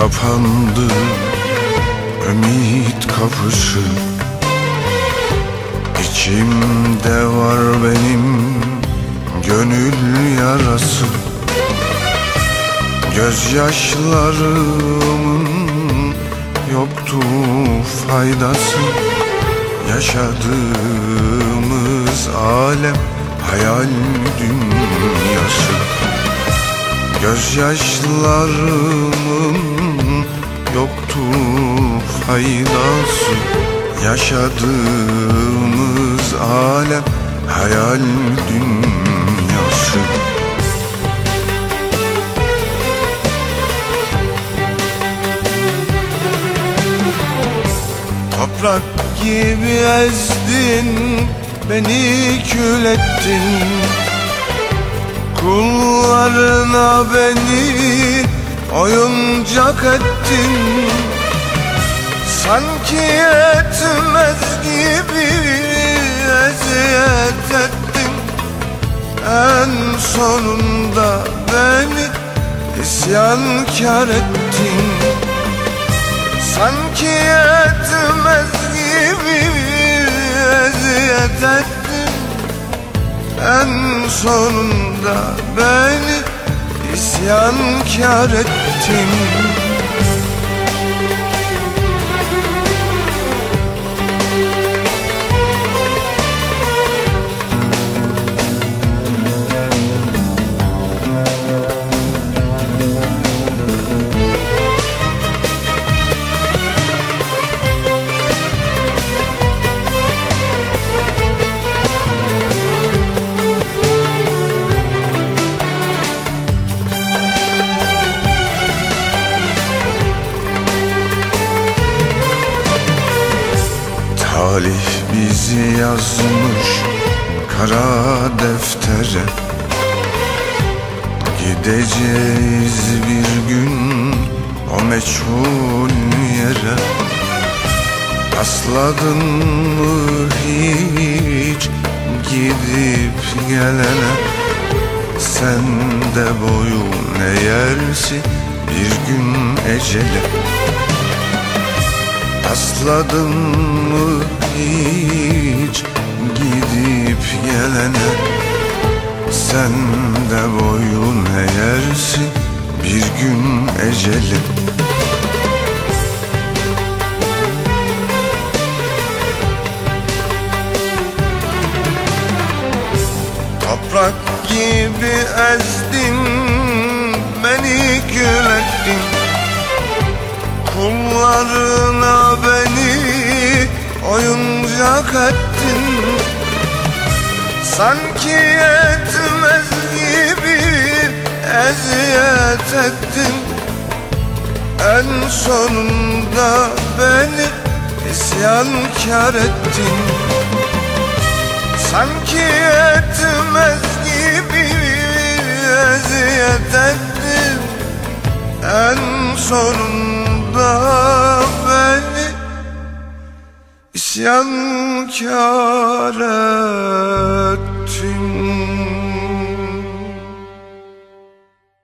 kapandı. Ümit kapısı. İçimde var benim Gönül yarası. Gözyaşlarımın Yoktu faydası. Yaşadığımız alem Hayal dünyası. Gözyaşlarımın yoktu faydası Yaşadığımız alem hayal dünyası. Toprak gibi ezdin Beni kül ettin. Kullarına beni oyuncak ettin Sanki yetmez gibi eziyet ettin. En sonunda beni isyankar ettin. Sanki yetmez gibi eziyet ettin. En sonunda beni isyankar ettin Talih bizi yazmış kara deftere. Gideceğiz bir gün o meçhul yere. Asladın mı hiç gidip gelene? Sen de boyun eğersin bir gün ecele Asladın mı hiç gidip gelene? Sen de boyun eğersin bir gün ecele Toprak gibi ezdin beni gül ettin. Kullarına oyuncak ettin. Sanki yetmez gibi eziyet ettin. En sonunda beni isyankar ettin. Sanki yetmez gibi eziyet ettin. En sonunda isyankar ettin